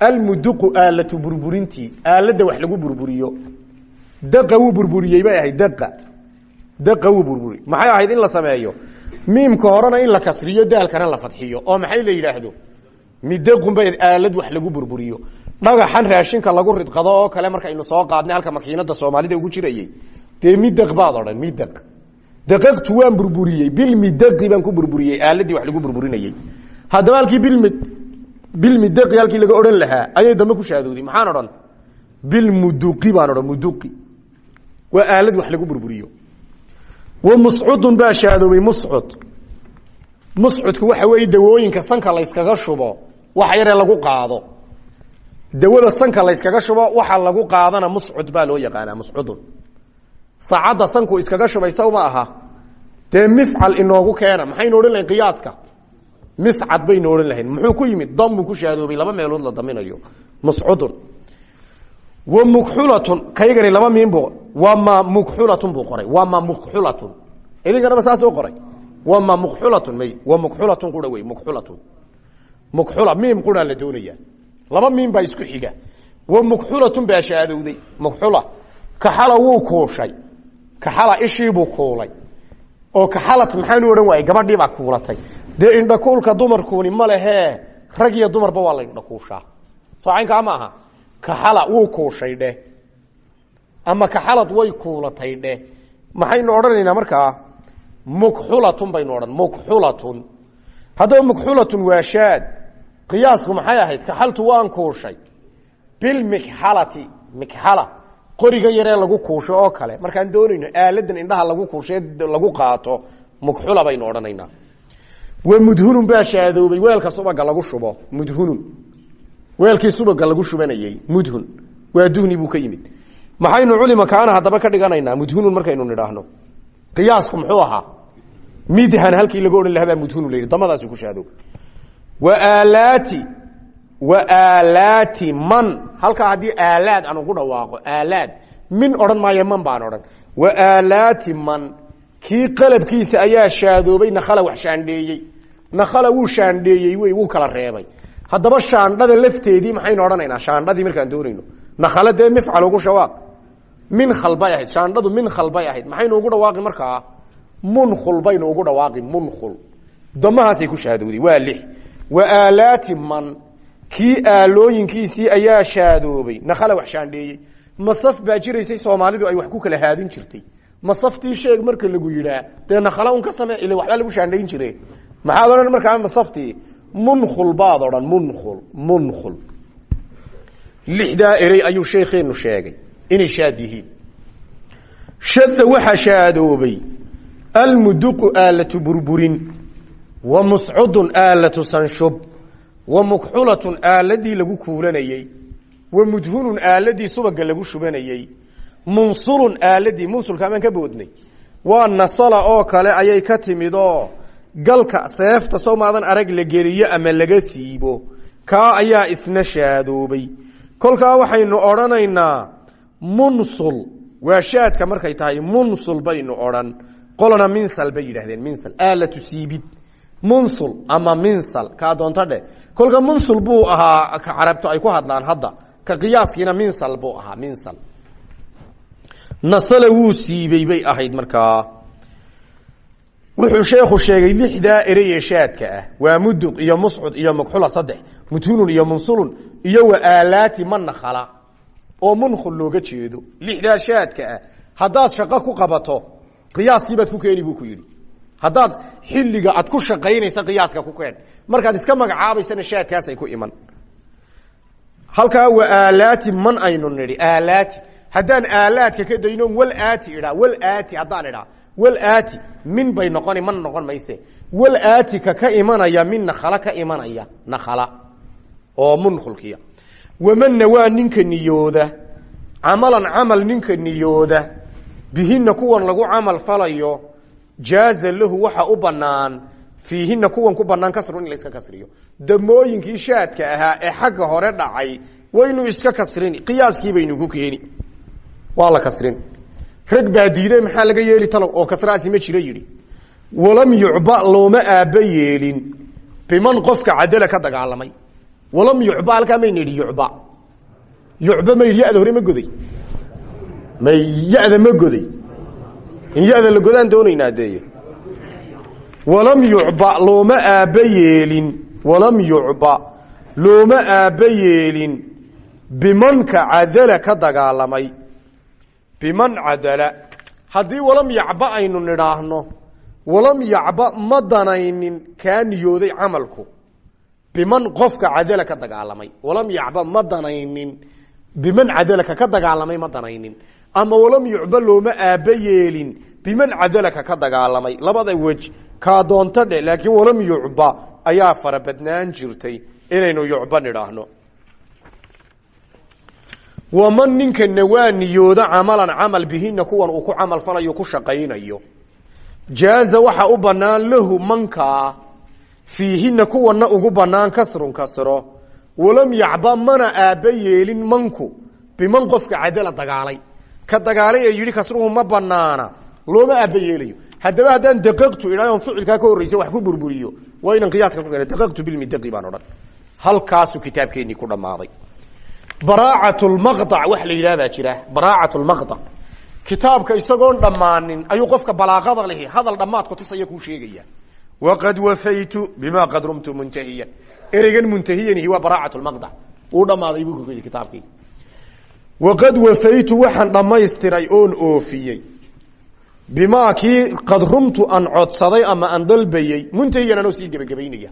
almuduqu aalatu burburintii aaladda wax lagu burburiyo. Daqa wuu burburiyey bay ahayd daqa. Daqa wuu burburi maxay ahayd in la sameeyo miimka horena in la kasriyo daalkana la fadxiyo. Oo maxay la yidhaahdo? Midaqun bay aalad wax lagu burburiyo. Dhagaxan raashinka lagu ridqado oo kale markaynu soo qaadnay halka makiinada soomaalida ugu jirayey dee midaq baad odhan midaq daqaqtu waan burburiyey bilmidaqi baan ku burburiyey aaladii wax lagu burburinayey haddaba halkii bilmi bilmidaqi halkii laga odhan lahaa ayay dambe ku shaadowday maxaan odhan? Bilmuduqi baan odhan muduqi waa aalad wax lagu burburiyo muscudun baa shaadoobay muscud muscudku waxa weeye dawooyinka sanka layskaga shubo wax yaree lagu qaado. Dawada sanka layskaga shubo waxa lagu qaadana muscud baa loo yaqaanaa muscudun saacadda sanku iskaga shubay saw ma aha. Dee mifcal inoogu keena maxaynu odhan lahayn qiyaaska? Miscad baynu odhan lahayn. Muxuu ku yimid? Dam buu ku shaadoobay laba meelood la daminayo. Muscudun mukxulatun kaygani laba miinbu waa ma mukxulatun buu qoray. Waa ma mukxulatun idinkanaba saasoo qoray. Waa ma mukxulatun may. Waa mukxulatun qura wey mukxulatun mukxula miim quraa la doonaya. Laba miim baa isku xiga. Wa mukxulatun baa shaadowday. Mukxula kaxala wuu kuushay kaxala ishiibuu kuulay oo kaxalat maxaanu odhan waayey gabadhiibaa kuulatay. Dee indhakuulka dumarkuuni ma lehee rag iyo dumarba waa la indhakuushaa. Soo caynkaa ma aha kaxala wuu kuushay dheh. Ama kaxalad way kuulatay dheh. Maxaynu odhanaynaa markaa mukxulatun baynu odhan mukxulatun haddaba mukxulatun waa shaad. Qiyaasku maxay ahayd? Kaxaltu waan kuushay. Bilmikxalati mikxala qorigan yaree lagu kuusho oo kale. Markaan doonayno aaladan indhaha lagu kuusho lagu qaato mukxula baynu odhanaynaa. Wa mudhunun baa shaadoobay. Weelka subaga lagu shubo mudhunun weelkii subaga lagu shubanayey mudhun. Waa duhni buu ka yimid. Maxaynu culima kaana haddaba ka dhiganaynaa mudhunun markaynu nidhaahno. Qiyaasku muxuu ahaa midhan halkii laga odhan lahaa baa mudhunun la ku shaadoob wa aalaati wa aalaati man halkaa haddii aalaad aan ugu dhawaaqo aalaad min odhan maayo man baan odhan. Wa aalaati man kii qalabkiisa ayaa shaadoobay nakhala wax shaandheeyey. Nakhala wuu shaandheeyey wey wuu kala reebay haddaba shaandhada lafteedii maxaynu odhanaynaa? Shaandhadii markaan doonayno. Nakhala dee mifcal ugu shawaaq minkhal bay ahayd. Shaandhadu minkhal bay ahayd. Maxaynu ugu dhawaaqi markaa? Munkhul baynu ugu dhawaaqi munkhul damahaasay ku shaadowday waa lix. Wa aalaati man. Kii aalooyinkiisii ayaa shaadoobay. Nakhala wax shaandheeyey. Masaf baa soomaalidu ay wax ku kala haadin jirtay. Masaftii sheeg marka lagu yidhaa dee nakhala un ka samee ile waxbaa lagu shaandhayn jire maxaad odhan markaa masaftii munkhul baad odhan munkhul munkhul. Lixdaa erey ayuu sheekheenu sheegay inay shaad yihiin. Shada waxaa shaadoobay almuduqu aalatu burburin wa muscudun aalatu sanshub wa mukxulatun aaladii lagu kuulanayey wa mudhunun aaladii subaga lagu shubanayey munsulun aaladii munsulka amaan ka boodnay waa nasala oo kale ayay ka timid oo galka seefta sow maadan arag la geliyo ama laga siibo kaa ayaa isna shaadoobay. Kolkaa waxaynu odhanaynaa munsul waa shaadka markay tahay munsul baynu odhan. Qolana minsal bay yidhahdeen minsal aalatu siibid. Munsul ama minsal kaa doonto dheh. Kolka munsul buu ahaa ka carabto ay ku hadlaan hadda. Ka qiyaaskiina minsal buu ahaa minsal. Nasala wuu siibey bay ahayd markaa wuxuu sheekhu sheegay lixdaa ereyee shaadka ah. Waa muduq iyo muscud iyo mukxula saddex. Mudhunun iyo munsulun iyo wa aalaati manakhala oo munkhul looga jeedo. Lixdaa shaadka ah. Haddaad shaqo ku qabato qiyaaskiibaad ku keeni buu ku yidhi. Haddaad xilliga aad ku shaqaynaysa qiyaaska ku keen markaad iska magacaabaysana shaadkaasay ku iman. Halkaa wa aalaati man aynu nidhi. Aalaati. Haddaan aalaadka ka dayno wal aati idhaa. Wal aati haddaan idhaa wal aati min bay noqoni man noqon mayse. Wal aatika ka imanaya min nakhala ka imanaya. Nakhala. Oo munkhulkiya wamanna waa ninka niyooda. Camalan camal ninka niyooda. Bihina kuwan lagu camal falayo jaaza lahu waxa u banaan fiihina kuwan ku banaan kasrun in la iska kasriyo. Damooyinkii shaadka ahaa ee xagga hore dhacay waynu iska kasrini. Qiyaaskii baynu ku keeni. Waa la kasrin rag baa diiday maxaa laga yeeli talow? Oo kasraasi ma jiro yidhi. Walam yucba looma aaba yeelin. Biman qofka cadala ka dagaalamay. Walam yucba halkaa mayna yidhi yucba. Yucba ma yidhi ya-da hore ma goday. May ya-da ma goday. In ya-da la godaan doonaynaa deeye walam yucba looma aaba yeelin. Walam yucba looma aaba yeelin. Bimanka cadala ka dagaalamay biman cadala. Haddii walam yacba aynu nidhaahno walam yacba ma danaynin kaa niyooday camalku. Biman qofka cadala ka dagaalamay walam yacba ma danaynin. Biman cadalaka ka dagaalamay ma danaynin. Ama walam yucba looma aaba yeelin biman cadalaka ka dagaalamay. Labada wej kaa doonto dhe laakiin walam yucba ayaa farabadnaan jirtay inaynu yucba nidhaahno waman ninkana waa niyoodo camalan camal bihina kuwan uu ku camal falayo ku shaqaynayo jaaza waxa u banaan lahu mankaa fiihina kuwana ugu banaan kasrun kasro walam yacba mana aaba yeelin manku biman qofka cadala dagaalay ka dagaalay ee yidhi kasruhu ma banaana looma aaba yeelayo haddaba haddaan daqaqtu idha on ficilkaa ka horreysa wax ku burburiyo waa inan qiyaaska ku keena daqaqtu bilmidaqi baan baraacat lmaqac wax la yidhaha jira. Baraacat lmaqac kitaabka isagoon dhammaanin ayuu qofka balaaqada lihi hadal dhammaadka tusaya kuu sheegaya waqad wafaytu bima qad rumtu muntahiyan. Ereygan muntahiyanihi waa baraacat lmaqac uu dhammaaday buu ku kitaabkii. Waqad wafaytu waxaan dhammaystiray oon oofiyey. Bimaa kii qad rumtu aan codsaday ama aan dalbayey muntahiyan anoo sii gebagabaynaya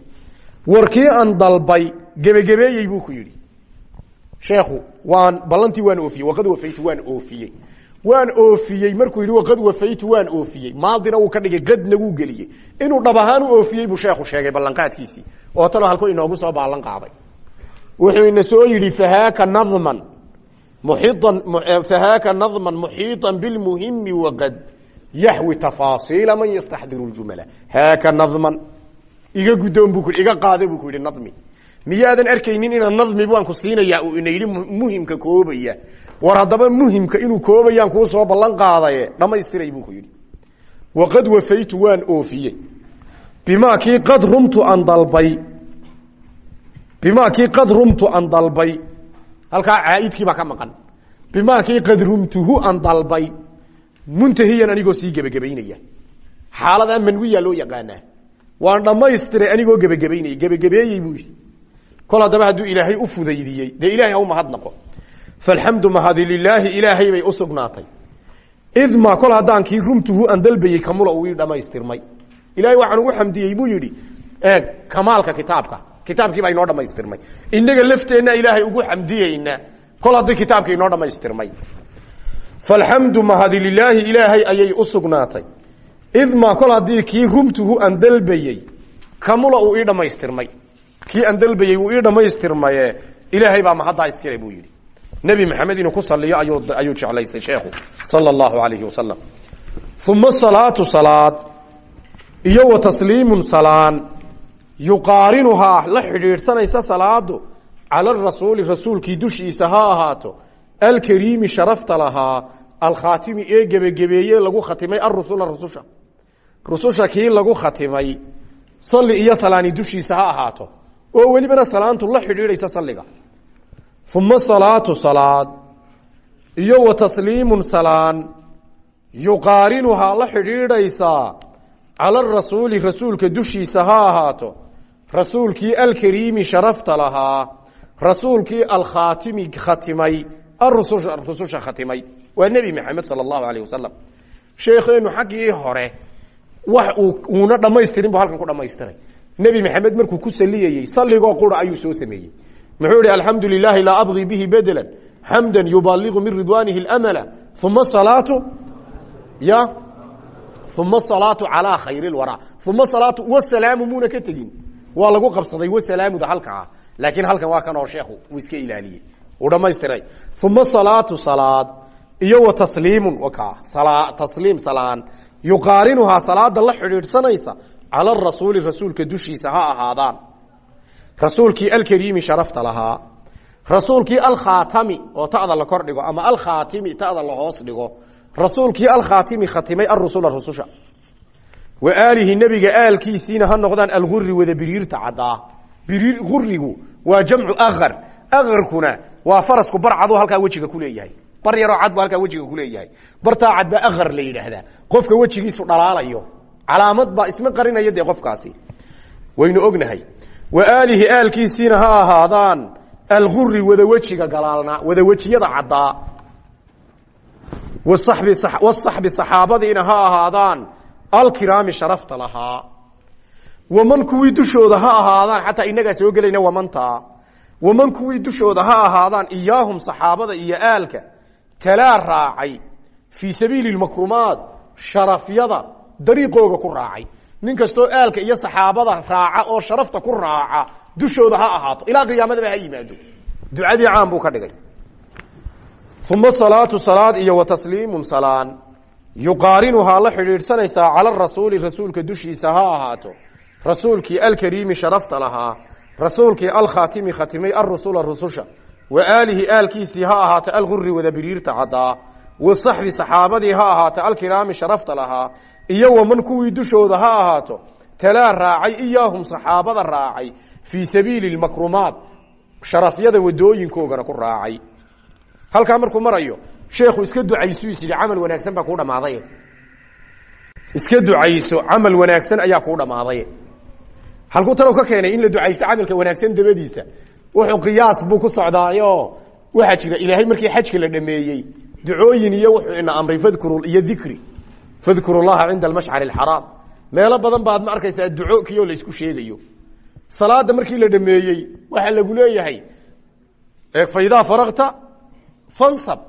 warkii aan dalbay gebagabeeyey buu ku yidhi sheekhu waan ballantii waan oofiyey waqad wafaytu waan oofiyey. Waan oofiyey markuu yidhi waqad wafaytu waan oofiyey. Maadina wuu ka dhigay qadna wuu geliyey. Inuu dhab u oofiyey buu sheekhu sheegay ballanqaadkiisii. Oo talo halku inoogu soo ballan qaaday. Wuxuu ina soo yidhi fahaaka nadman muxiian fahaaka nadman muxiiطan bilmuhimi waqad yaxwi tafaasiila man yastaxdiru ljumala haaka nadman iga guddoon buu ku iga qaada buu ku yidhi nadmi miyaadan arkaynin inaan nadmi baan ku siinaya uu ina yidhi muhimka koobaya. War haddaba muhimka inuu koobayaan kuu soo ballan qaadaye dhamaystiray buu ku yidhi. Waqad wafaytu waan oofiyey. Bimaa kii qad rumtu aan dalbay. Bimaa kii qad rumtu aan dalbay. Halkaa caaidkii ka maqan. Bimaa kii qad rumtuhu aan dalbay. Muntahiyan anigoo sii gebagabaynaya. Xaaladaa manwiya loo yaqaanaa. Waan dhamaystiray anigoo gebagabaynaya. Gebagabeeyey buu yidhi kol haddaba hadduu ilaahay u fudaydiyey dee ilahay ha u mahadnaqo falxamdu mahadi lilaahi ilaahay bay u sugnaatay. Idma kol haddaan kii rumtuhu aan dalbayey kamula uu ii dhamaystirmay. Ilahay waxaan ugu xamdiyey buu yidhi eeg kamaalka kitaabka kitaabkii baa inoo dhamaystirmay. Inaga lafteenna ilaahay ugu xamdiyeyna kol haddii kitaabka inoo dhamaystirmay. Falxamdu mahadi lilaahi ilaahay ayay u sugnaatay. Idma kol haddii kii rumtuhu aan dalbayey kamula uu ii kii aan dalbayey uu ii dhamaystirmaye. Ilaahay baa mahaddaa iskale buu yidhi. Nebi maxamed inuu ku saliyo ayuu jeclaystay sheekhu sala allahu alayhi wasalam uma salaatu salaad iyo wa tasliimun salaan. Yuqaarinuhaa la xidhiidhsanaysa salaadu cala rasuuli rasuulkii dushiisa ha ahaato. Alkariimi sharafta lahaa alkhaatimi ee gebagebeeye lagu khatimay arusula rususha. Rususha kii lagu khatimay salli iyo salaani dushiisa ha ahaato oo welibana salaantu la xidhiidhaysa salliga. Uma salaatu salaad iyo wa tasliimun salaan yuqaarinuhaa la xidhiidhaysaa cala rasuuli rasuulka dushiisa ha ahaato. Rasuulkii alkariimi sharafta lahaa rasuulkii alkhaatimi khatimay arususha rususha khatimay. Waa nebi maxamed sala allahu alayh wasalam sheekheenu xaggii hore wax uu uuna dhamaystirin bu halkan ku dhamaystiray nebi maxamed markuu ku saliyayey saligoo qura ayuu soo sameeyey. Muxuu ihi alxamdu lilahi bihi bedela xamda yubaligu min ridwaanihi mla uma salaatu ya uma salaatu calaa khayr lwara uma salaatu wasalaamu muuna ka tegin. Lagu qabsaday wasalaamuda halka ah laakiin halkan waa kanoo sheekhu iska ilaaliye uu dhamaystiray uma salaatu salaad iyo wa tasliimun k tasliim salaan yuqaarinuhaa salaada la xidhiidhsanaysa cala rasuuli rasuulka dushiisa ha ahaadaan rasuulkii alkariimi sharafta lahaa rasuulkii alkhaatami oo ta'da la kor dhigo ama alkhaatimi ta'da la hoos dhigo rasuulkii alkhaatimi khatimay arusula rususha wa aalihi nebiga aalkiisiina ha noqdaan alguri wada biriirta caddaa biriir gurigu waa jamcu akar akarkuna waa farasku bar cadu halkaa wejiga kuleeyahay bar yaroo cad bu halkaa wejiga kuleeyahay bartaa cad baa akar la qofka wejigiisu dhalaalayo calaamad baa isma qarinaya dee qofkaasi. Waynu ognahay. Wa aalihi aalkiisiina ha ahaadaan alguri wada wejiga galaalna wada wejiyada caddaa wasaxbi saxaabadiina ha ahaadaan alkiraami sharafta lahaa waman kuwii dushooda ha ahaadaan xataa inagaa soo gelayna wamanta waman kuwii dushooda ha ahaadaan iyaahum saxaabada iyo aalka talaa raacay fii sabiili makrumaat sharafyada dariiqooga ku raacay. Nin kastoo aalka iyo saxaabada raaca oo sharafta ku raaca dushooda ha ahaato. Ilaa qiyaamadaba ha yimaado. Ducadii caan buu ka dhigay. Uma salaatu salaad iyo wa tasliimu salaan. Yuqaarinuhaa la xidhiidhsanaysaa cala rasuuli rasuulka dushiisa ha ahaato. Rasuulkii alkariimi sharafta lahaa. Rasuulkii alkhaatimi khatimay arusula rususha. Wa aalihi aalkiisii ha ahaato alguri wada biriirta caddaa. Wa saxbi saxaabadii ha ahaato alkiraami sharafta lahaa iyo waman kuwii dushooda ha ahaato talaa raacay iyaahum saxaabada raacay fii sabiili makrumaat sharafyada wadooyinkoogana ku raacay. Halkaa markuu marayo sheekhu iska ducaysu is yidhi camal wanaagsan baa kuu dhammaaday iska ducayso camal wanaagsan ayaa kuu dhammaaday halkuu talow ka keenay in la ducaysto camalka wanaagsan dabadiisa wuxuu qiyaas buu ku socdaayo. Waxaa jira ilaahay markii xajka la dhameeyey ducooyin iyo wuxuu ina amray fadkuru iyo dikri fadkuru llaha cinda almashcari alxaraam meelo badan baad ma arkaysaa duco kiyoo la isku sheegayo. Salaada markii la dhameeyey waxaa lagu leeyahay faidaa faragta fansab.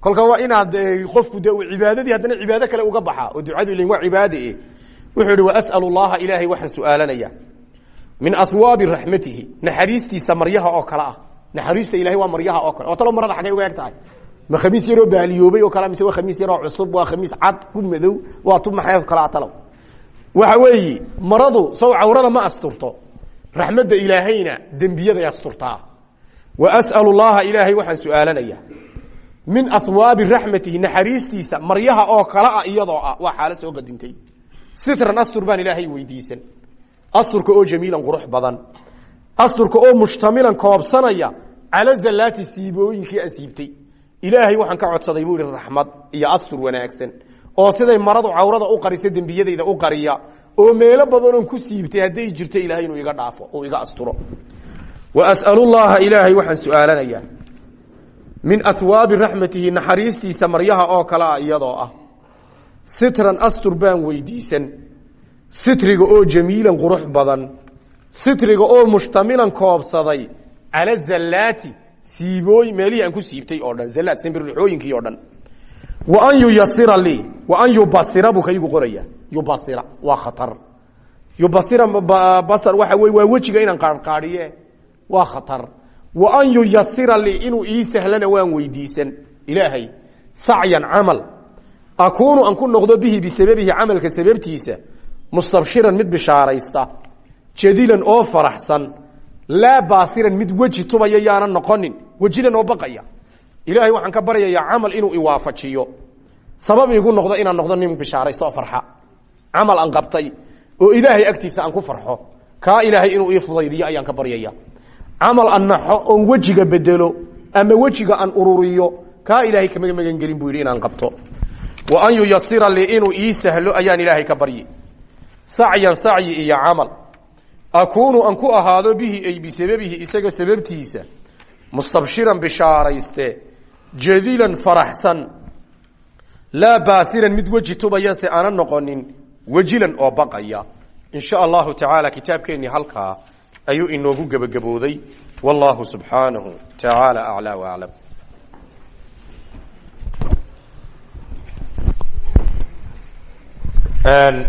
Kolka waa inaad qofku de cibaadadii haddana cibaado kale uga baxaa oo ducadu ilin waa cibaade wuxuu ihi waas'al llaha ilaahay waxaan su'aalanaya. Min aswaabi raxmatihi naxariistiisa maryaha oo kale ah. Naxariista ilahay waa maryaha oo kale. Oo talo marada xagay uga ma khamiis yaroo baaliyoobay oo kale mise waa khamiis yaroo cusub waa khamiis cad ku madow waa tu maxay kalaa talow waxa weeyi maradu saw cawrada ma asturto. Raxmadda ilaahayna dembiyaday asturtaa. Wa as'al llaha ilaahay waxaan su'aalanaya. Min ahwaabi raxmatihi naxariistiisa maryaha oo kale ah iyadoo ah waa xaalo soo qadintay. Sitran astur baan ilaahay weydiisan. Asturka oo jamiilan qurux badan. Asturka oo mushtamilan koobsanaya cala zallaati siibooyinkii aan ilaahay waxaan ka codsaday buu ihi raxmad iyo astur wanaagsan oo siday maradu cawrada u qarisa dembiyadayda u qariya oo meelo badanoon ku siibtay hadday jirto ilahay inuu iga dhaafo oo iga asturo. Wa as'al llaha ilaahay waxaan su'aalanayaa min ahwaabi raxmatihi naxariistiisa maryaha oo kale ah iyadoo ah sitran astur baan weydiisan sitriga oo jamiilan qurux badan sitriga oo mushtamilan koobsaday cala zallaati siibooy meelihii aan ku siibtay oo dhan. Zallaad simbirixooyinkii oo dhan. Wa an yuyasira lii wa an yubasira buu kaygu qoraya. Yubasira waa khatar. Yubasira basar waxa wey waa wejiga inaan qaarqaadhiye waa khatar. Wa an yuyasira lii inuu ii sahlana waan weydiisan. Ilaahay sacyan camal. Akuunu aan ku noqdo bihi bisababihi camalka sababtiisa mustabshiran mid bishaaraysta jadilan oo faraxsan laa baasiran mid weji tubaya yaanan noqonin. Wejilan oo baqaya. Ilaahay waxaan ka baryayaa camal inuu iwaafajiyo sabab igu noqdo inaan noqdo nin bishaaraysto oo farxa. Camal aan qabtay oo ilaahay agtiisa aan ku farxo. Kaa ilaahay inuu ii fudaydiyo ayaan ka baryaya. Camal aan naxo oon wejiga bedelo ama wejiga aan ururiyo kaa ilaahay kama magangelin buu yidhi inaan qabto. Wa an yuyasira lii inuu ii sahlo ayaan ilaahay ka baryi. Sacyan sacyi iyo camal akuunu aan ku ahaado bihi ay bisababihi isaga sababtiisa mustabshiran bishaarayste jadilan faraxsan laa baasiran mid weji tubaya se aanan noqonin wejilan oo baqaya in sha allahu tacaala kitaabkeennii halkaa ayuu inoogu gebagabooday wallahu subxaanahu tacaala aclaa waaclam And